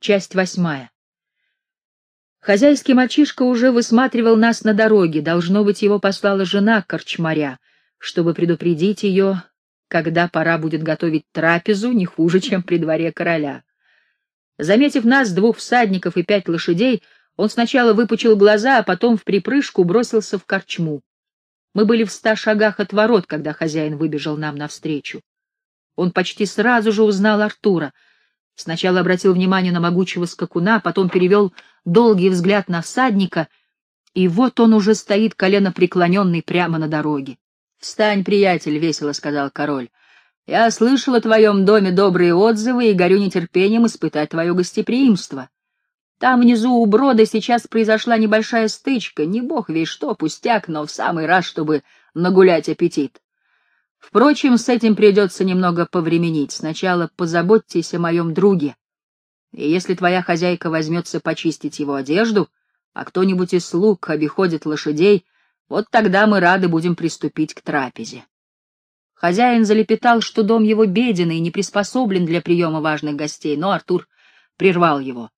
Часть восьмая. Хозяйский мальчишка уже высматривал нас на дороге. Должно быть, его послала жена корчмаря, чтобы предупредить ее, когда пора будет готовить трапезу не хуже, чем при дворе короля. Заметив нас, двух всадников и пять лошадей, он сначала выпучил глаза, а потом в припрыжку бросился в корчму. Мы были в ста шагах от ворот, когда хозяин выбежал нам навстречу. Он почти сразу же узнал Артура. Сначала обратил внимание на могучего скакуна, потом перевел долгий взгляд на всадника, и вот он уже стоит колено преклоненный прямо на дороге. — Встань, приятель, — весело сказал король. — Я слышал о твоем доме добрые отзывы и горю нетерпением испытать твое гостеприимство. Там внизу у брода сейчас произошла небольшая стычка, не бог весь что, пустяк, но в самый раз, чтобы нагулять аппетит. Впрочем, с этим придется немного повременить. Сначала позаботьтесь о моем друге. И если твоя хозяйка возьмется почистить его одежду, а кто-нибудь из слуг обиходит лошадей, вот тогда мы рады будем приступить к трапезе. Хозяин залепетал, что дом его беден и не приспособлен для приема важных гостей, но Артур прервал его.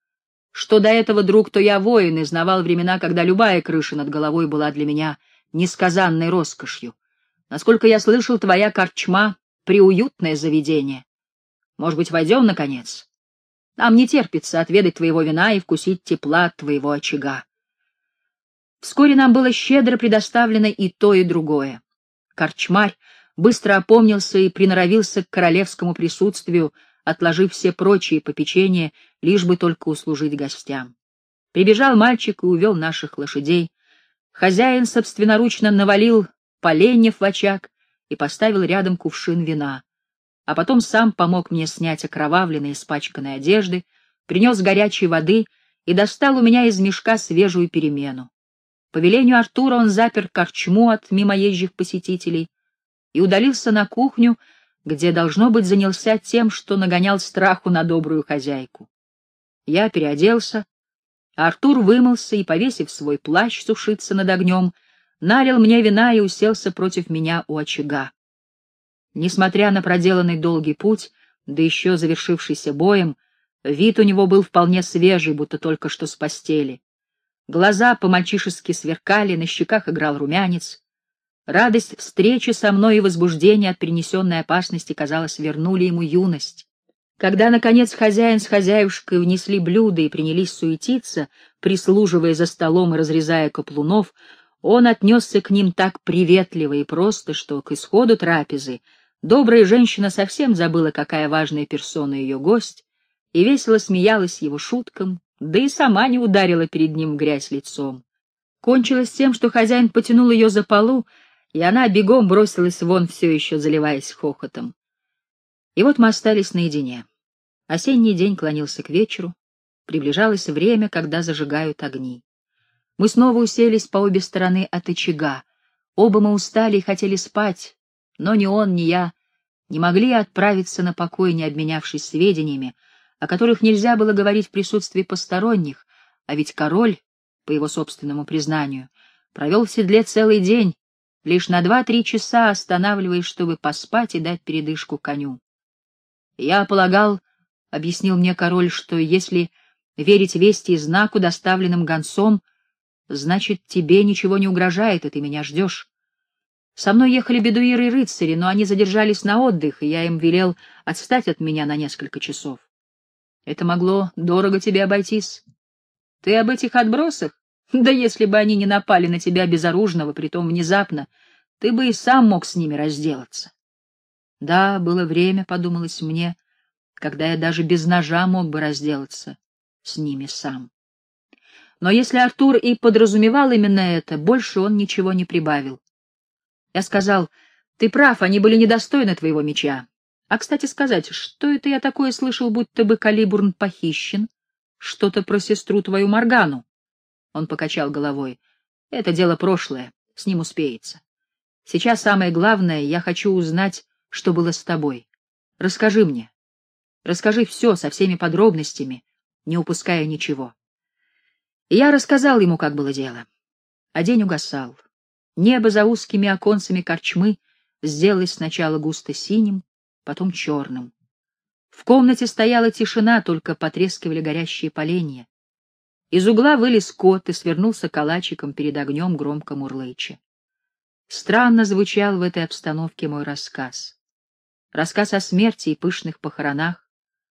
Что до этого, друг, то я воин и знавал времена, когда любая крыша над головой была для меня несказанной роскошью. Насколько я слышал, твоя корчма — приуютное заведение. Может быть, войдем, наконец? Нам не терпится отведать твоего вина и вкусить тепла твоего очага. Вскоре нам было щедро предоставлено и то, и другое. Корчмарь быстро опомнился и приноровился к королевскому присутствию, отложив все прочие попечения, лишь бы только услужить гостям. Прибежал мальчик и увел наших лошадей. Хозяин собственноручно навалил поленьев в очаг и поставил рядом кувшин вина, а потом сам помог мне снять окровавленные испачканные одежды, принес горячей воды и достал у меня из мешка свежую перемену. По велению Артура он запер корчму от мимоезжих посетителей и удалился на кухню, где, должно быть, занялся тем, что нагонял страху на добрую хозяйку. Я переоделся, а Артур вымылся и, повесив свой плащ сушиться над огнем, налил мне вина и уселся против меня у очага. Несмотря на проделанный долгий путь, да еще завершившийся боем, вид у него был вполне свежий, будто только что с постели. Глаза по-мальчишески сверкали, на щеках играл румянец. Радость встречи со мной и возбуждение от принесенной опасности, казалось, вернули ему юность. Когда, наконец, хозяин с хозяюшкой внесли блюда и принялись суетиться, прислуживая за столом и разрезая каплунов, он отнесся к ним так приветливо и просто, что к исходу трапезы добрая женщина совсем забыла, какая важная персона ее гость, и весело смеялась его шуткам, да и сама не ударила перед ним грязь лицом. Кончилось тем, что хозяин потянул ее за полу, и она бегом бросилась вон, все еще заливаясь хохотом. И вот мы остались наедине. Осенний день клонился к вечеру, приближалось время, когда зажигают огни. Мы снова уселись по обе стороны от очага. Оба мы устали и хотели спать, но ни он, ни я не могли отправиться на покой, не обменявшись сведениями, о которых нельзя было говорить в присутствии посторонних, а ведь король, по его собственному признанию, провел в седле целый день, лишь на два-три часа останавливаясь, чтобы поспать и дать передышку коню. Я полагал, — объяснил мне король, — что если верить вести и знаку, доставленным гонцом, — Значит, тебе ничего не угрожает, и ты меня ждешь. Со мной ехали бедуиры и рыцари, но они задержались на отдых, и я им велел отстать от меня на несколько часов. Это могло дорого тебе обойтись. Ты об этих отбросах? Да если бы они не напали на тебя безоружного, притом внезапно, ты бы и сам мог с ними разделаться. Да, было время, подумалось мне, когда я даже без ножа мог бы разделаться с ними сам. Но если Артур и подразумевал именно это, больше он ничего не прибавил. Я сказал, ты прав, они были недостойны твоего меча. А, кстати сказать, что это я такое слышал, будто бы Калибурн похищен? Что-то про сестру твою Моргану. Он покачал головой. Это дело прошлое, с ним успеется. Сейчас самое главное, я хочу узнать, что было с тобой. Расскажи мне. Расскажи все со всеми подробностями, не упуская ничего. Я рассказал ему, как было дело. А день угасал. Небо за узкими оконцами корчмы сделалось сначала густо синим, потом черным. В комнате стояла тишина, только потрескивали горящие поленья. Из угла вылез кот и свернулся калачиком перед огнем громко мурлыча. Странно звучал в этой обстановке мой рассказ. Рассказ о смерти и пышных похоронах,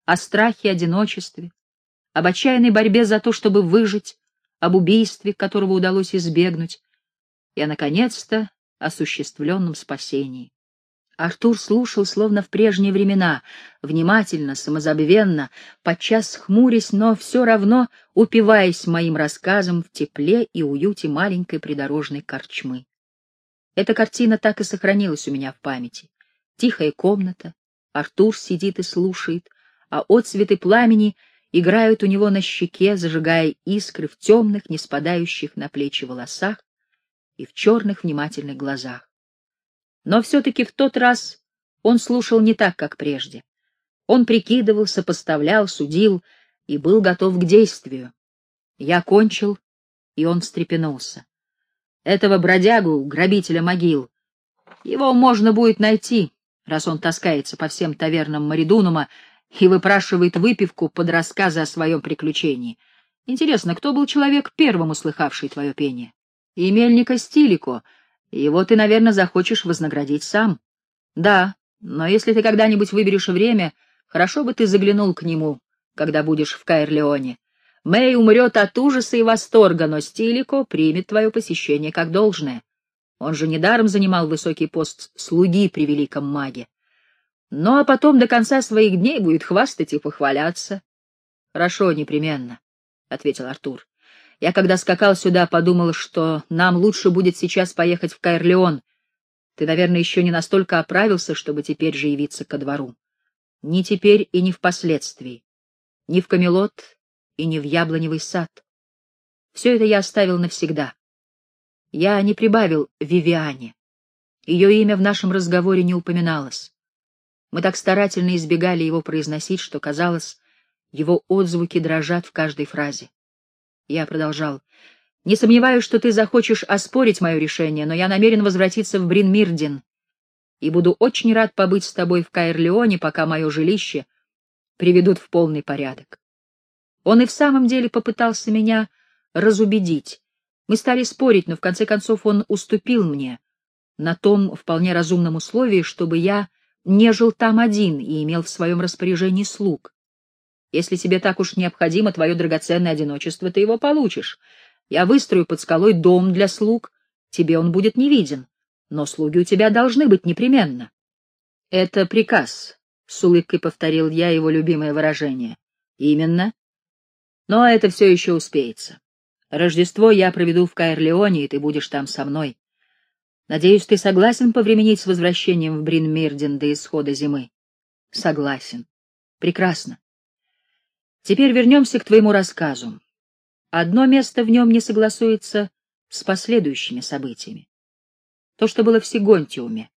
о страхе и одиночестве, об отчаянной борьбе за то, чтобы выжить, об убийстве, которого удалось избегнуть, и, наконец-то, осуществленном спасении. Артур слушал, словно в прежние времена, внимательно, самозабвенно, подчас хмурясь, но все равно упиваясь моим рассказом в тепле и уюте маленькой придорожной корчмы. Эта картина так и сохранилась у меня в памяти. Тихая комната, Артур сидит и слушает, а отцветы пламени играют у него на щеке, зажигая искры в темных, не спадающих на плечи волосах и в черных внимательных глазах. Но все-таки в тот раз он слушал не так, как прежде. Он прикидывал, сопоставлял, судил и был готов к действию. Я кончил, и он встрепенулся. Этого бродягу, грабителя могил, его можно будет найти, раз он таскается по всем тавернам Маридунума и выпрашивает выпивку под рассказы о своем приключении. Интересно, кто был человек, первым услыхавший твое пение? И мельника Стилико — его ты, наверное, захочешь вознаградить сам. Да, но если ты когда-нибудь выберешь время, хорошо бы ты заглянул к нему, когда будешь в Каэрлеоне. Мэй умрет от ужаса и восторга, но Стилико примет твое посещение как должное. Он же недаром занимал высокий пост слуги при великом маге. Ну а потом до конца своих дней будет хвастать и похваляться. — Хорошо, непременно, — ответил Артур. Я, когда скакал сюда, подумал, что нам лучше будет сейчас поехать в Кайрлеон. Ты, наверное, еще не настолько оправился, чтобы теперь же явиться ко двору. Ни теперь и ни впоследствии. Ни в Камелот и ни в Яблоневый сад. Все это я оставил навсегда. Я не прибавил Вивиане. Ее имя в нашем разговоре не упоминалось. Мы так старательно избегали его произносить, что, казалось, его отзвуки дрожат в каждой фразе. Я продолжал. «Не сомневаюсь, что ты захочешь оспорить мое решение, но я намерен возвратиться в Бринмирдин и буду очень рад побыть с тобой в Каэрлеоне, пока мое жилище приведут в полный порядок». Он и в самом деле попытался меня разубедить. Мы стали спорить, но в конце концов он уступил мне на том вполне разумном условии, чтобы я не жил там один и имел в своем распоряжении слуг. Если тебе так уж необходимо твое драгоценное одиночество, ты его получишь. Я выстрою под скалой дом для слуг, тебе он будет не виден, но слуги у тебя должны быть непременно. — Это приказ, — с улыбкой повторил я его любимое выражение. — Именно. Но это все еще успеется. Рождество я проведу в Каэрлеоне, и ты будешь там со мной. Надеюсь, ты согласен повременить с возвращением в Бринмирден до исхода зимы? — Согласен. — Прекрасно. Теперь вернемся к твоему рассказу. Одно место в нем не согласуется с последующими событиями. То, что было в Сигонтиуме.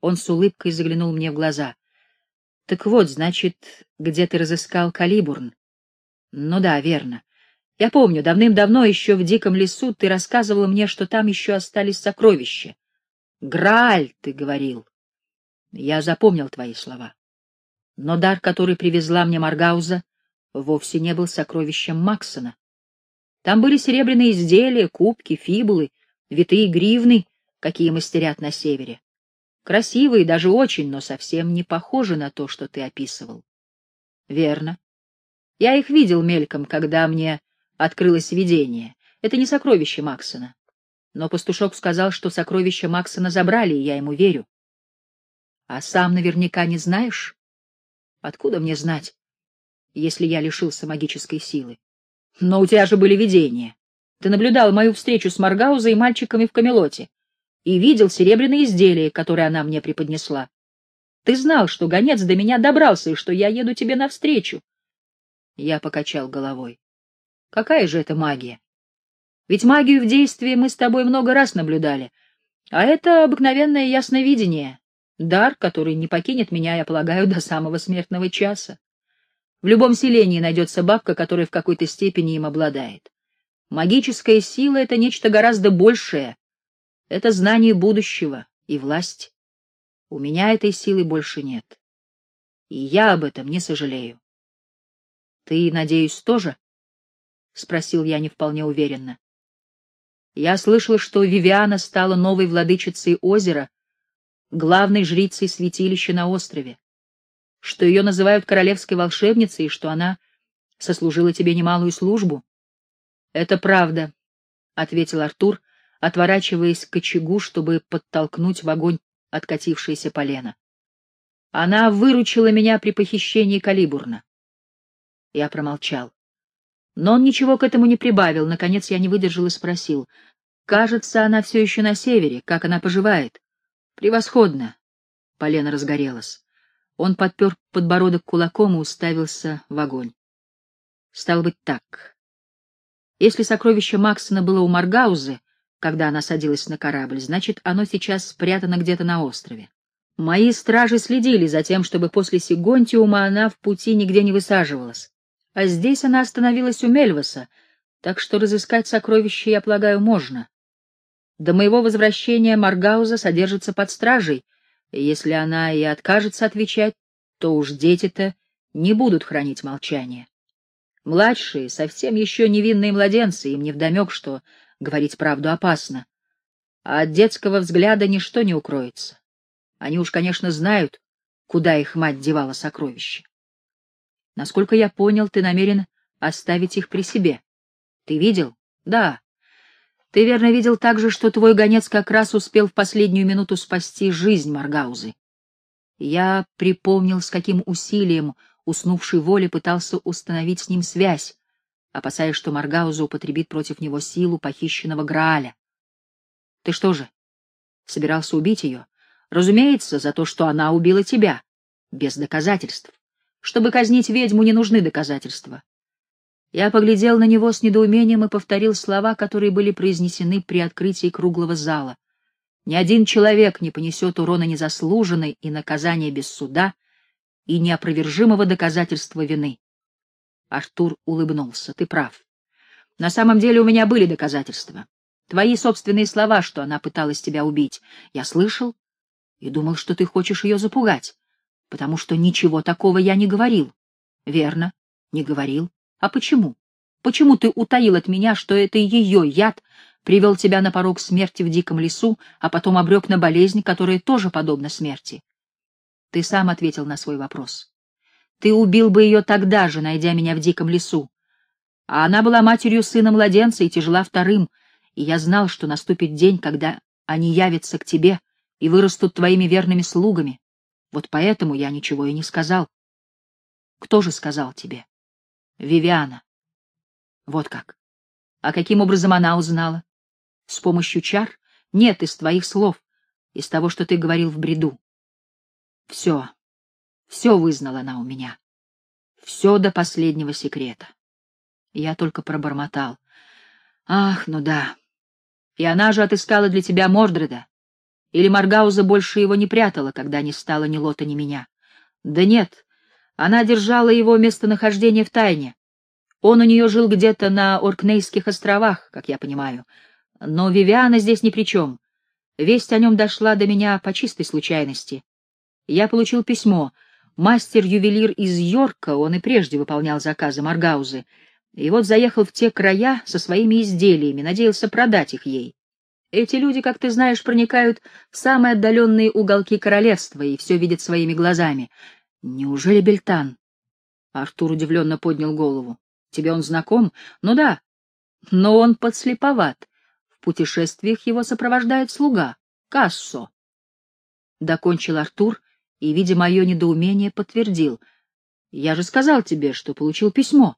Он с улыбкой заглянул мне в глаза. Так вот, значит, где ты разыскал Калибурн? Ну да, верно. Я помню, давным-давно еще в диком лесу ты рассказывала мне, что там еще остались сокровища. Грааль, ты говорил. Я запомнил твои слова. Но дар, который привезла мне Маргауза, вовсе не был сокровищем Максона. Там были серебряные изделия, кубки, фибулы, витые гривны, какие мастерят на севере. Красивые даже очень, но совсем не похожи на то, что ты описывал. Верно. Я их видел мельком, когда мне открылось видение. Это не сокровище Максона. Но пастушок сказал, что сокровища Максона забрали, и я ему верю. А сам наверняка не знаешь? Откуда мне знать? если я лишился магической силы. Но у тебя же были видения. Ты наблюдал мою встречу с Маргаузой и мальчиками в Камелоте и видел серебряные изделия, которые она мне преподнесла. Ты знал, что гонец до меня добрался и что я еду тебе навстречу. Я покачал головой. Какая же это магия? Ведь магию в действии мы с тобой много раз наблюдали, а это обыкновенное ясновидение, дар, который не покинет меня, я полагаю, до самого смертного часа. В любом селении найдется бабка, которая в какой-то степени им обладает. Магическая сила — это нечто гораздо большее. Это знание будущего и власть. У меня этой силы больше нет. И я об этом не сожалею. — Ты, надеюсь, тоже? — спросил я не вполне уверенно. Я слышал, что Вивиана стала новой владычицей озера, главной жрицей святилища на острове, что ее называют королевской волшебницей и что она сослужила тебе немалую службу. — Это правда, — ответил Артур, отворачиваясь к очагу, чтобы подтолкнуть в огонь откатившееся полено. Она выручила меня при похищении Калибурна. Я промолчал. Но он ничего к этому не прибавил. Наконец я не выдержал и спросил. Кажется, она все еще на севере. Как она поживает? Превосходно. Полена разгорелась. Он подпер подбородок кулаком и уставился в огонь. Стало быть так. Если сокровище Максона было у Маргаузы, когда она садилась на корабль, значит, оно сейчас спрятано где-то на острове. Мои стражи следили за тем, чтобы после Сигонтиума она в пути нигде не высаживалась. А здесь она остановилась у Мельваса, так что разыскать сокровище, я полагаю, можно. До моего возвращения Маргауза содержится под стражей, и если она и откажется отвечать, то уж дети-то не будут хранить молчание. Младшие, совсем еще невинные младенцы, им невдомек, что говорить правду опасно. А от детского взгляда ничто не укроется. Они уж, конечно, знают, куда их мать девала сокровища. Насколько я понял, ты намерен оставить их при себе. Ты видел? Да. Ты верно видел также, что твой гонец как раз успел в последнюю минуту спасти жизнь Маргаузы. Я припомнил, с каким усилием уснувший воли пытался установить с ним связь, опасаясь, что Маргауза употребит против него силу похищенного Грааля. Ты что же, собирался убить ее? Разумеется, за то, что она убила тебя, без доказательств. Чтобы казнить ведьму, не нужны доказательства. Я поглядел на него с недоумением и повторил слова, которые были произнесены при открытии круглого зала. Ни один человек не понесет урона незаслуженной и наказания без суда и неопровержимого доказательства вины. Артур улыбнулся. Ты прав. На самом деле у меня были доказательства. Твои собственные слова, что она пыталась тебя убить. Я слышал и думал, что ты хочешь ее запугать, потому что ничего такого я не говорил. Верно, не говорил. А почему? Почему ты утаил от меня, что это ее яд привел тебя на порог смерти в диком лесу, а потом обрек на болезнь, которая тоже подобна смерти? Ты сам ответил на свой вопрос. Ты убил бы ее тогда же, найдя меня в диком лесу. А она была матерью сына младенца и тяжела вторым, и я знал, что наступит день, когда они явятся к тебе и вырастут твоими верными слугами. Вот поэтому я ничего и не сказал. Кто же сказал тебе? Вивиана. Вот как. А каким образом она узнала? С помощью чар? Нет, из твоих слов, из того, что ты говорил в бреду. Все, все вызнала она у меня. Все до последнего секрета. Я только пробормотал. Ах, ну да. И она же отыскала для тебя Мордреда. Или Маргауза больше его не прятала, когда не стало ни Лота, ни меня? Да нет, она держала его местонахождение в тайне. Он у нее жил где-то на Оркнейских островах, как я понимаю. Но Вивиана здесь ни при чем. Весть о нем дошла до меня по чистой случайности. Я получил письмо. Мастер-ювелир из Йорка, он и прежде выполнял заказы Маргаузы, и вот заехал в те края со своими изделиями, надеялся продать их ей. Эти люди, как ты знаешь, проникают в самые отдаленные уголки королевства и все видят своими глазами. Неужели Бельтан? Артур удивленно поднял голову. Тебе он знаком? Ну да. Но он подслеповат. В путешествиях его сопровождает слуга, Кассо. Докончил Артур и, видя мое недоумение, подтвердил. Я же сказал тебе, что получил письмо.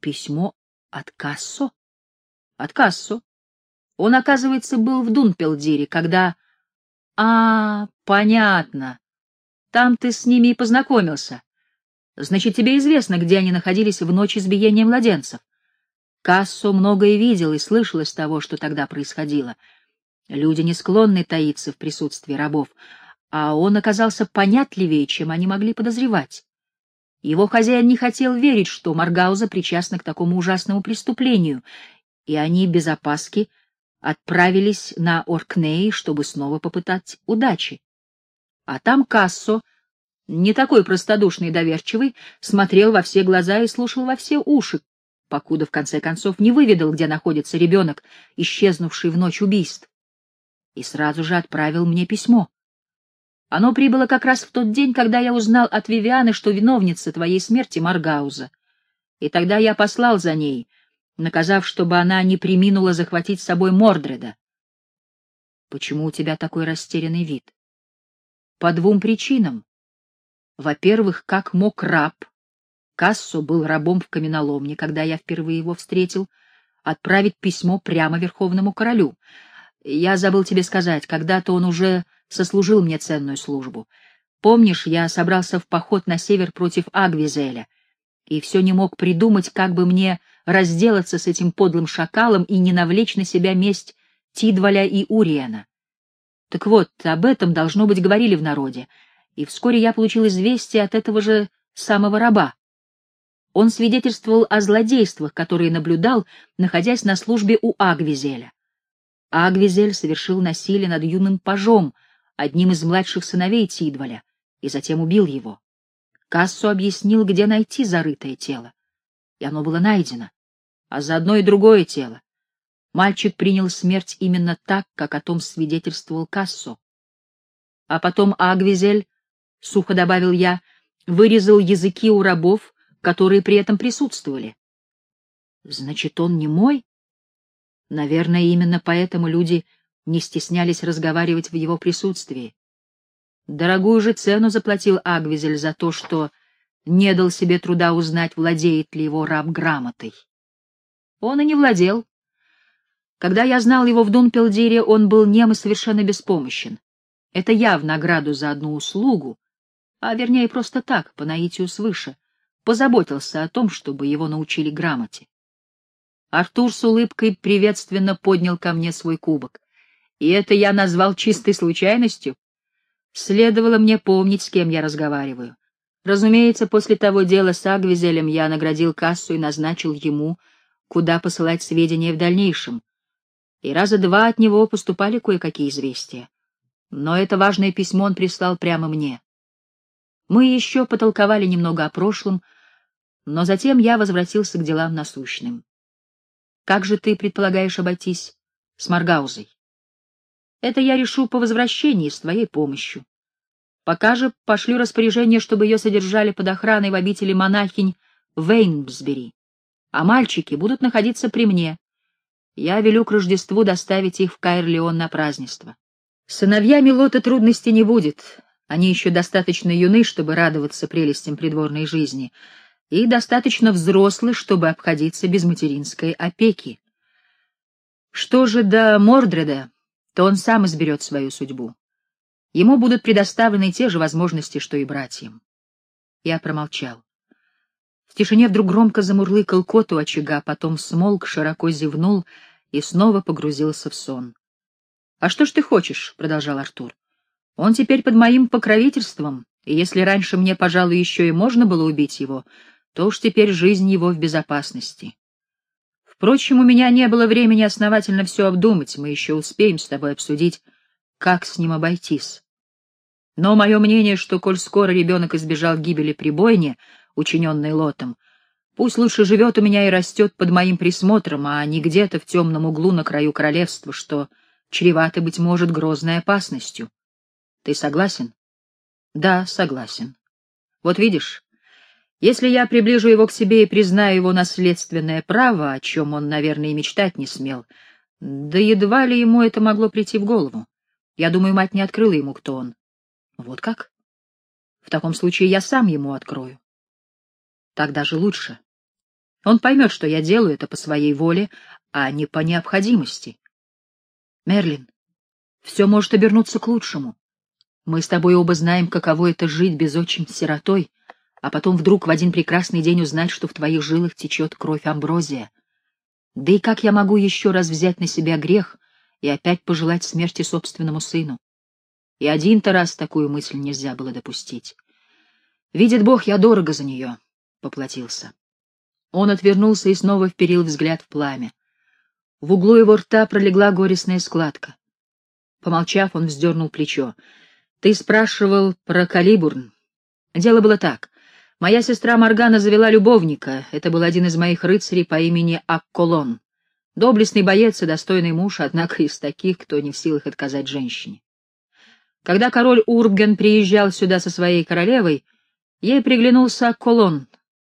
Письмо от Кассо? От Кассо. Он, оказывается, был в Дунпелдире, когда... А, понятно. Там ты с ними и познакомился. Значит, тебе известно, где они находились в ночь избиения младенцев. Кассо многое видел и слышал из того, что тогда происходило. Люди не склонны таиться в присутствии рабов, а он оказался понятливее, чем они могли подозревать. Его хозяин не хотел верить, что Маргауза причастна к такому ужасному преступлению, и они без опаски отправились на Оркней, чтобы снова попытать удачи. А там Кассо не такой простодушный и доверчивый, смотрел во все глаза и слушал во все уши, покуда в конце концов не выведал, где находится ребенок, исчезнувший в ночь убийств. И сразу же отправил мне письмо. Оно прибыло как раз в тот день, когда я узнал от Вивианы, что виновница твоей смерти Маргауза. И тогда я послал за ней, наказав, чтобы она не приминула захватить с собой Мордреда. Почему у тебя такой растерянный вид? По двум причинам. Во-первых, как мог раб, Кассо был рабом в каменоломне, когда я впервые его встретил, отправить письмо прямо Верховному Королю. Я забыл тебе сказать, когда-то он уже сослужил мне ценную службу. Помнишь, я собрался в поход на север против Агвизеля, и все не мог придумать, как бы мне разделаться с этим подлым шакалом и не навлечь на себя месть Тидваля и Уриена. Так вот, об этом, должно быть, говорили в народе, и вскоре я получил известие от этого же самого раба. Он свидетельствовал о злодействах, которые наблюдал, находясь на службе у Агвизеля. Агвизель совершил насилие над юным пажом, одним из младших сыновей Тидваля, и затем убил его. Кассу объяснил, где найти зарытое тело, и оно было найдено, а заодно и другое тело. Мальчик принял смерть именно так, как о том свидетельствовал Кассо. А потом Агвизель, — сухо добавил я, — вырезал языки у рабов, которые при этом присутствовали. Значит, он не мой? Наверное, именно поэтому люди не стеснялись разговаривать в его присутствии. Дорогую же цену заплатил Агвизель за то, что не дал себе труда узнать, владеет ли его раб грамотой. Он и не владел. Когда я знал его в Дунпелдире, он был нем и совершенно беспомощен. Это я в награду за одну услугу, а вернее просто так, по наитию свыше — позаботился о том, чтобы его научили грамоте. Артур с улыбкой приветственно поднял ко мне свой кубок. И это я назвал чистой случайностью? Следовало мне помнить, с кем я разговариваю. Разумеется, после того дела с Агвизелем я наградил кассу и назначил ему, куда посылать сведения в дальнейшем. И раза два от него поступали кое-какие известия. Но это важное письмо он прислал прямо мне. Мы еще потолковали немного о прошлом, но затем я возвратился к делам насущным. Как же ты предполагаешь обойтись с Маргаузой? Это я решу по возвращении с твоей помощью. Пока же пошлю распоряжение, чтобы ее содержали под охраной в обители монахинь в Эйнбсбери, а мальчики будут находиться при мне. Я велю к Рождеству доставить их в Кайр-Леон на празднество. Сыновьями Лота трудностей не будет, они еще достаточно юны, чтобы радоваться прелестям придворной жизни — и достаточно взрослый, чтобы обходиться без материнской опеки. Что же до Мордреда, то он сам изберет свою судьбу. Ему будут предоставлены те же возможности, что и братьям. Я промолчал. Тишине вдруг громко замурлыкал кот у очага, потом смолк, широко зевнул и снова погрузился в сон. — А что ж ты хочешь? — продолжал Артур. — Он теперь под моим покровительством, и если раньше мне, пожалуй, еще и можно было убить его, то уж теперь жизнь его в безопасности. Впрочем, у меня не было времени основательно все обдумать, мы еще успеем с тобой обсудить, как с ним обойтись. Но мое мнение, что, коль скоро ребенок избежал гибели при бойне, учиненной лотом, пусть лучше живет у меня и растет под моим присмотром, а не где-то в темном углу на краю королевства, что чревато, быть может, грозной опасностью. Ты согласен? Да, согласен. Вот видишь, если я приближу его к себе и признаю его наследственное право, о чем он, наверное, и мечтать не смел, да едва ли ему это могло прийти в голову. Я думаю, мать не открыла ему, кто он. Вот как? В таком случае я сам ему открою. Так даже лучше. Он поймет, что я делаю это по своей воле, а не по необходимости. Мерлин, все может обернуться к лучшему. Мы с тобой оба знаем, каково это жить без отчим сиротой, а потом вдруг в один прекрасный день узнать, что в твоих жилах течет кровь амброзия. Да и как я могу еще раз взять на себя грех и опять пожелать смерти собственному сыну? И один-то раз такую мысль нельзя было допустить. Видит Бог, я дорого за нее поплатился. Он отвернулся и снова вперил взгляд в пламя. В углу его рта пролегла горестная складка. Помолчав, он вздернул плечо. — Ты спрашивал про Калибурн. Дело было так. Моя сестра Моргана завела любовника. Это был один из моих рыцарей по имени Акколон. Доблестный боец и достойный муж, однако из таких, кто не в силах отказать женщине. Когда король Урбген приезжал сюда со своей королевой, ей приглянулся Акколон,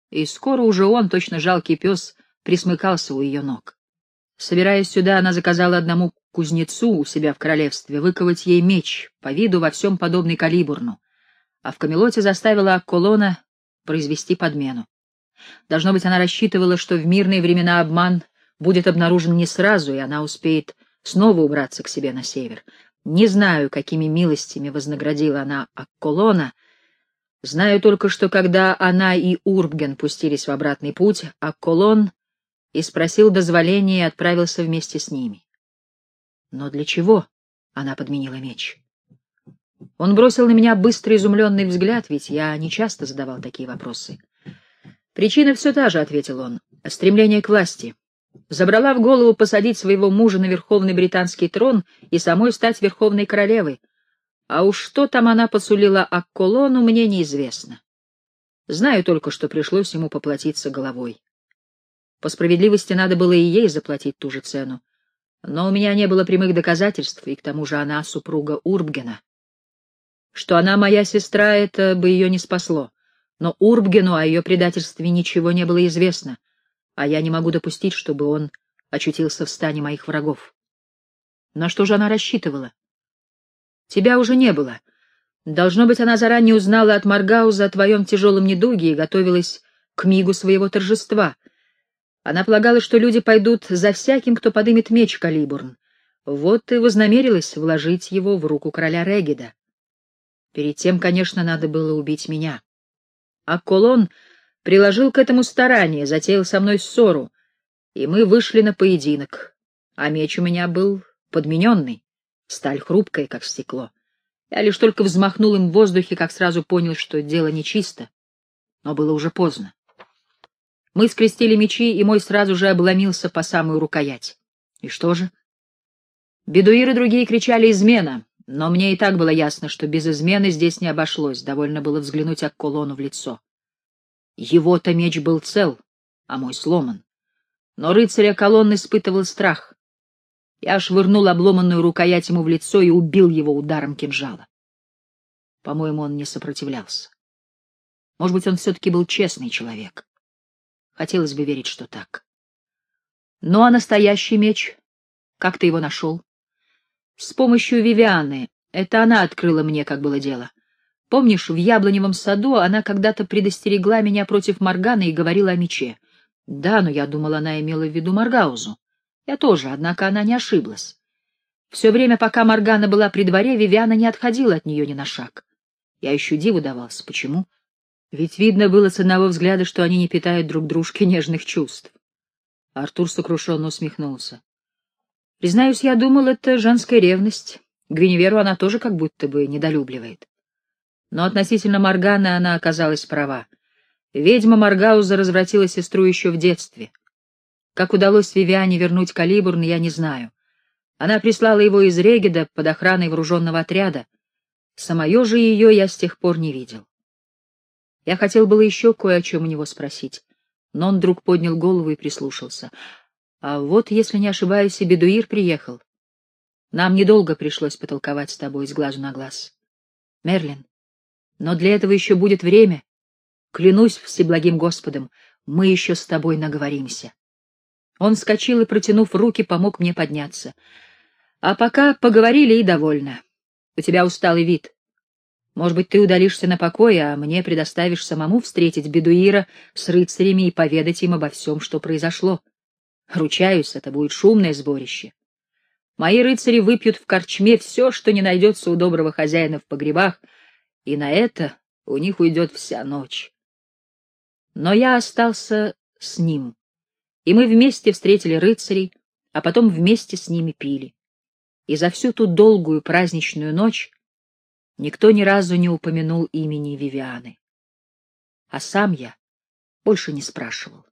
и скоро уже он, точно жалкий пес, присмыкался у ее ног. Собираясь сюда, она заказала одному кузнецу у себя в королевстве выковать ей меч, по виду во всем подобный калибурну, а в Камелоте заставила Акколона произвести подмену. Должно быть, она рассчитывала, что в мирные времена обман будет обнаружен не сразу, и она успеет снова убраться к себе на север. Не знаю, какими милостями вознаградила она Акколона. Знаю только, что когда она и Урбген пустились в обратный путь, Акколон и спросил дозволения и отправился вместе с ними. Но для чего она подменила меч? Он бросил на меня быстрый изумленный взгляд, ведь я не часто задавал такие вопросы. «Причина все та же», — ответил он, — «стремление к власти. Забрала в голову посадить своего мужа на верховный британский трон и самой стать верховной королевой. А уж что там она посулила Акколону, мне неизвестно. Знаю только, что пришлось ему поплатиться головой. По справедливости надо было и ей заплатить ту же цену. Но у меня не было прямых доказательств, и к тому же она супруга Урбгена. Что она моя сестра, это бы ее не спасло. Но Урбгену о ее предательстве ничего не было известно, а я не могу допустить, чтобы он очутился в стане моих врагов. На что же она рассчитывала? Тебя уже не было. Должно быть, она заранее узнала от Маргауза о твоем тяжелом недуге и готовилась к мигу своего торжества. Она полагала, что люди пойдут за всяким, кто подымет меч Калибурн. Вот и вознамерилась вложить его в руку короля Регида. Перед тем, конечно, надо было убить меня. А Колон приложил к этому старание, затеял со мной ссору, и мы вышли на поединок. А меч у меня был подмененный, сталь хрупкая, как стекло. Я лишь только взмахнул им в воздухе, как сразу понял, что дело нечисто. Но было уже поздно. Мы скрестили мечи, и мой сразу же обломился по самую рукоять. И что же? Бедуиры другие кричали «измена», но мне и так было ясно, что без измены здесь не обошлось, довольно было взглянуть Акколону в лицо. Его-то меч был цел, а мой сломан. Но рыцаря колонн испытывал страх. Я швырнул обломанную рукоять ему в лицо и убил его ударом кинжала. По-моему, он не сопротивлялся. Может быть, он все-таки был честный человек. Хотелось бы верить, что так. Ну а настоящий меч? Как ты его нашел? С помощью Вивианы. Это она открыла мне, как было дело. Помнишь, в яблоневом саду она когда-то предостерегла меня против Моргана и говорила о мече. Да, но я думала, она имела в виду Маргаузу. Я тоже, однако она не ошиблась. Все время, пока Моргана была при дворе, Вивиана не отходила от нее ни на шаг. Я еще диву давался. Почему? Ведь видно было с одного взгляда, что они не питают друг дружке нежных чувств. Артур сокрушенно усмехнулся. Признаюсь, я думал, это женская ревность. Гвиневеру она тоже как будто бы недолюбливает. Но относительно Морганы она оказалась права. Ведьма Маргауза развратила сестру еще в детстве. Как удалось Вивиане вернуть Калибурн, я не знаю. Она прислала его из Регеда под охраной вооруженного отряда. Самое же ее я с тех пор не видел. Я хотел было еще кое о чем у него спросить, но он вдруг поднял голову и прислушался. А вот, если не ошибаюсь, и Бедуир приехал. Нам недолго пришлось потолковать с тобой с глазу на глаз. Мерлин, но для этого еще будет время. Клянусь всеблагим Господом, мы еще с тобой наговоримся. Он вскочил и, протянув руки, помог мне подняться. А пока поговорили и довольно. У тебя усталый вид. Может быть, ты удалишься на покой, а мне предоставишь самому встретить Бедуира с рыцарями и поведать им обо всем, что произошло. Ручаюсь, это будет шумное сборище. Мои рыцари выпьют в корчме все, что не найдется у доброго хозяина в погребах, и на это у них уйдет вся ночь. Но я остался с ним, и мы вместе встретили рыцарей, а потом вместе с ними пили. И за всю ту долгую праздничную ночь никто ни разу не упомянул имени Вивианы. А сам я больше не спрашивал.